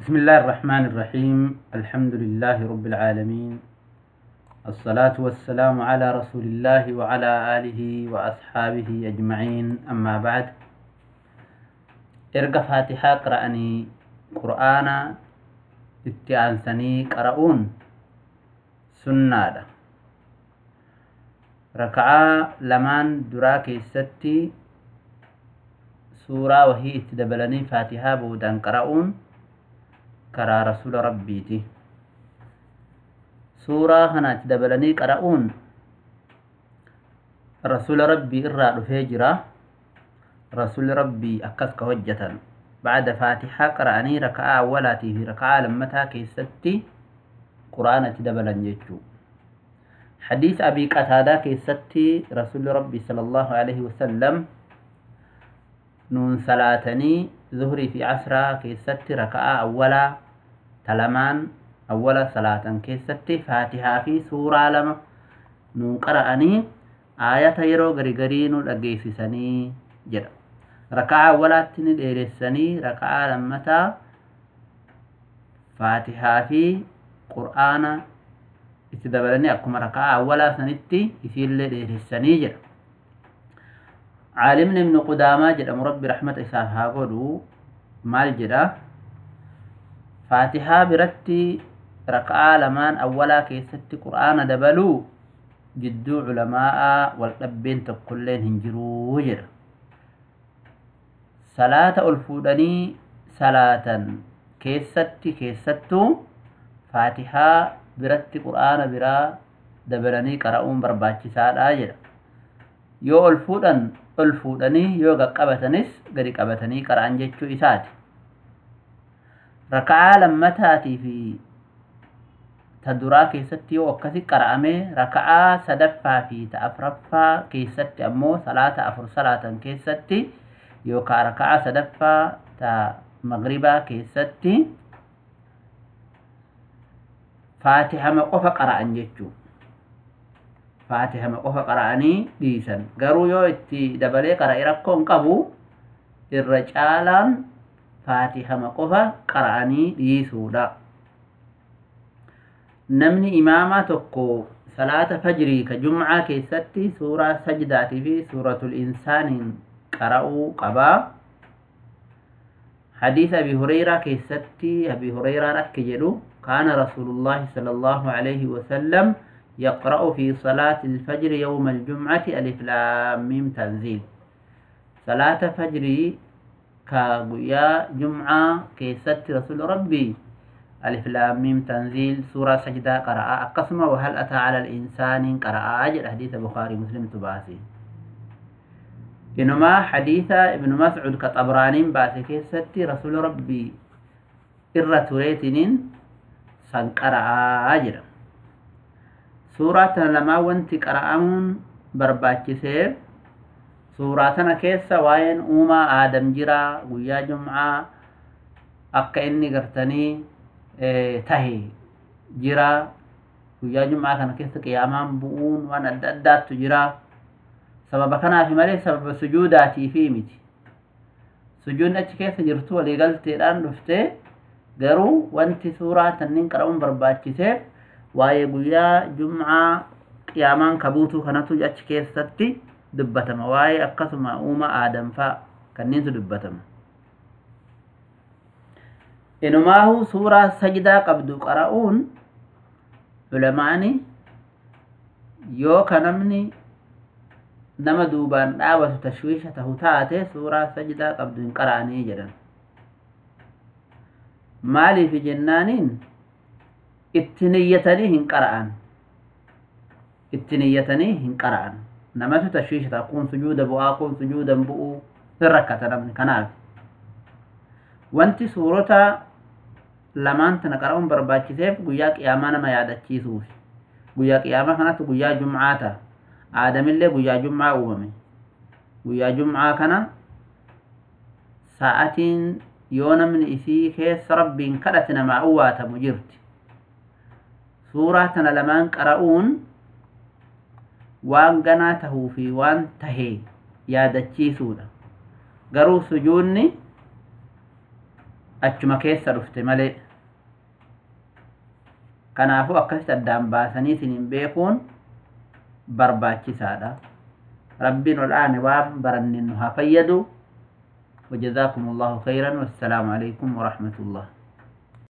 بسم الله الرحمن الرحيم. الحمد لله رب العالمين. الصلاة والسلام على رسول الله وعلى آله وأصحابه أجمعين. أما بعد إرقى فاتحة قرأني قرآن اتعنسني قرؤون سنة ركعة لمان دراك الستي سورة وهي اتدبلني فاتحة بودان قرؤون. كرا رسول ربيتي سورة هنات دبلني قرؤون رسول ربي إرى رفاجرا رسول ربي أكسك وجة بعد فاتحة قرأني ركعة أولاتي في ركعة لمتا كيستي قرآن تدبلن يجو حديث أبي قتادا كيستي رسول ربي صلى الله عليه وسلم نون صلاتني ظهري في عصرة كيستي ركعة أولا تلمان أولا صلاة كيستي فاتحة في سورة لما. نون قرأني آية يرو غريغرين لقيسسني جدا ركعة أولا تني ديرسني ركعة لمتا فاتحة في قرآن. اتدبلني أكما ركعة أولا سنتي يسير ديرسني جدا عالم نمن قداما جد مرب رحمة إساها قدو مال جدا؟ فاتحة برتي رقاء لمن أولا كيست قرآن دبلو جدو علماء والقبين تقلين هنجرو جدا. صلاة ألفودني صلاة كيست كيست فاتحة برتي قرآن برا دبلني قرأون برباتي سالا جدا. يو ألفودن ol fuudhanii yoo qaqqabatanis gadi qabatanii qara'an jechuu isaati. Raka'aa lammataatii fi ta duraa keessatti yoo akkasi qara'amee raka'aa sadaffaa fi ta afuraffaa keessatti ammoo salaata afur salaatan keessatti yookaan raka'aa sadaffaa ta magribaa keessatti faatihama qofa qara'an jechuudha. Faatihama qofa qara'anii dhiisan garuu yoo itti dabalee qara'e rakkoon qabu irra caalaan faatihama qofa qara'anii dhiisuudha namni imaamaa tokko salaata fajrii ka jumcaa keessatti suuraa sajdaatii fi suuratul insaaniin qara'uu qabaa حديث أبي هريرة كيستي أبي هريرة رك جلو كان رسول الله صلى الله عليه وسلم يقرأ في صلاة الفجر يوم الجمعة ألف لام ميم تنزيل. صلاة فجر كاغويا جمعة كيست رسول ربي. ألف لام ميم تنزيل. سورة سجدة قرأ أقسم. وهل أتى على الإنسان قرأ أجل حديث بخاري مسلم تباسي. إنما حديث ابن مسعود كطبرانين باسي كيست رسول ربي. إرى تريتنين سنقرأ أجل suuraa tana lamaa wanti qara'amuun barbaachiseef suuraa tana keessa waa'een uumaa aadam jira guyyaa jum'aa akka inni gartanii tahe jira guyyaa jum'aa kana keessa qiyaamaan bu'uun waan adda addaattu jira sababa kanaaf malee sababa sujuudaatii fi miti sujuudni achi keessa jirtu waliigalteedhaan dhuftee garuu wanti suuraa tanniin qara'uun barbaachiseef waa'ee guyyaa jum'aa qiyaamaan kabuutuu kanatu achi keessatti dubbatama. Waa'ee akkasuma uuma aadamfaa kanneentu dubbatama. Inumaahu suuraa sajdaa qabdu qara'uun ulamaani yoo ka namni nama duubaan dhaabatu tashwiisha tahu taate suuraa sajdaa qabdu hin qara'anii jedhan. Maaliif jennaaniin itti niyyatanii hin qara'an itti niyyatanii hin qara'an namatu tashwiisha ta'a kun sujuuda bu'aa kun sujuudan bu'uu hin rakkata namni kanaaf wanti suurota lamaan tana qara'uun barbaachiseef guyyaa qiyaamaa nama yaadachiisuuf guyyaa qiyaamaa kanatti guyyaa jum'aa ta'a aadamillee guyyaa jum'aa uumame guyyaa jum'aa kana sa'atiin yoo namni isii keessa rabbiin kadhate namaa uwwaatamu jirti suuraa tana lamaan qara'uun waan ganaa tahuu fi waan tahee yaadachiisuudha garuu sujuudni achuma keessa dhufte malee kanaafuu akkasitti addaan baasanii isiniin beekuun barbaachisaadha rabbiin ol aane waan baranne nu haa fayyadu وجزاكم الله خيرا والسلام عليكم ورحمة الله